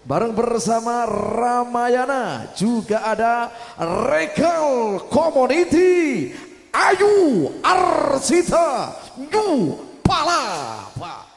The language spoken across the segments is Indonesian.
Bareng bersama Ramayana juga ada Regal Community Ayu Arsita New Palapa.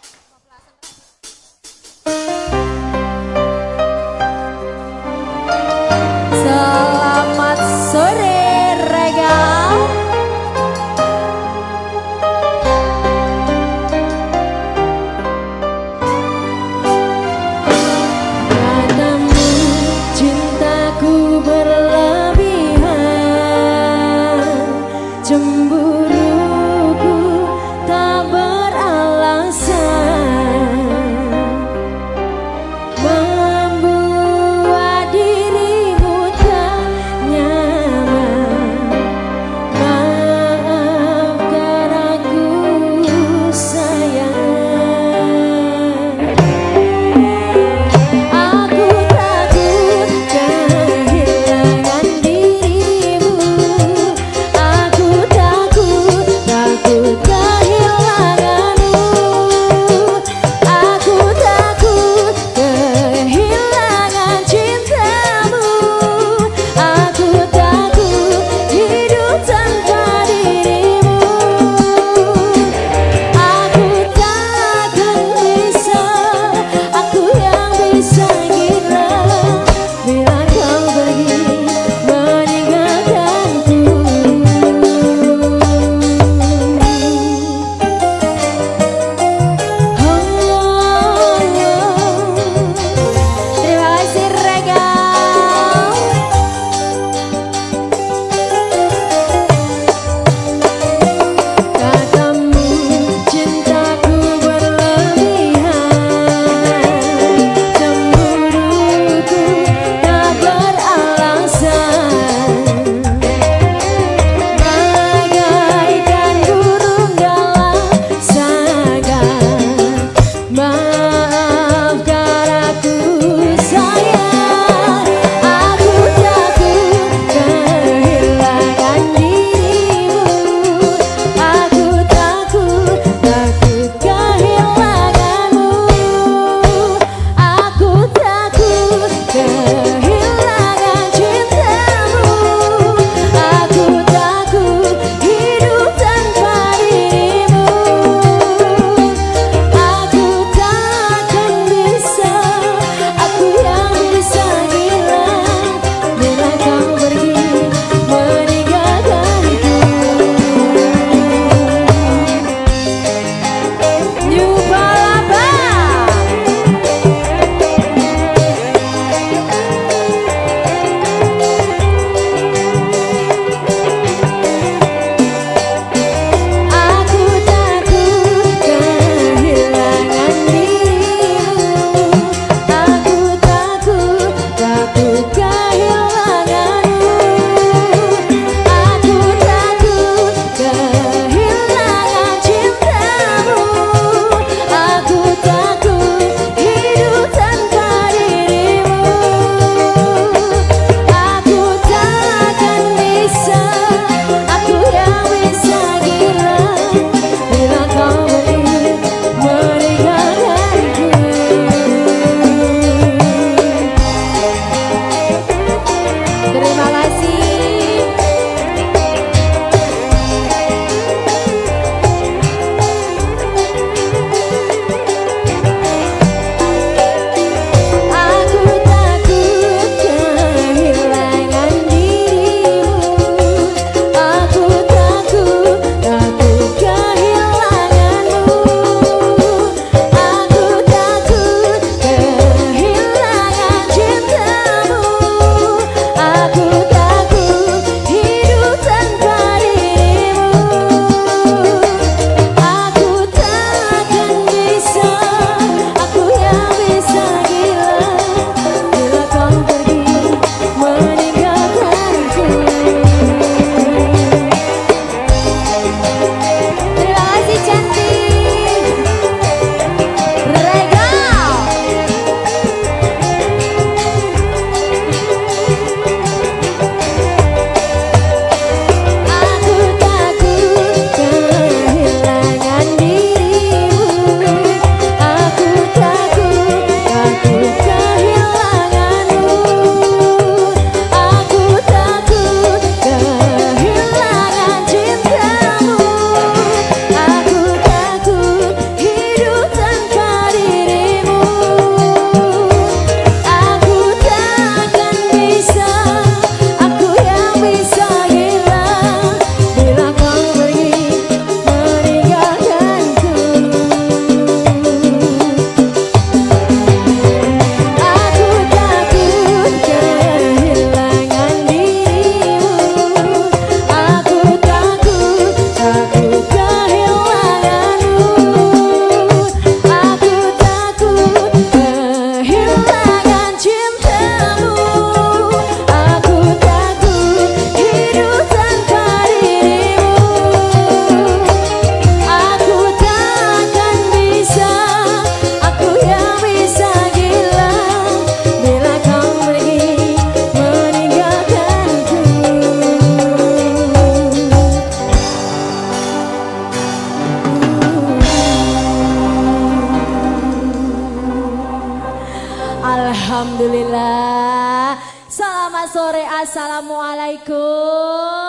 Alhamdulillah. Selamat sore, assalamualaikum.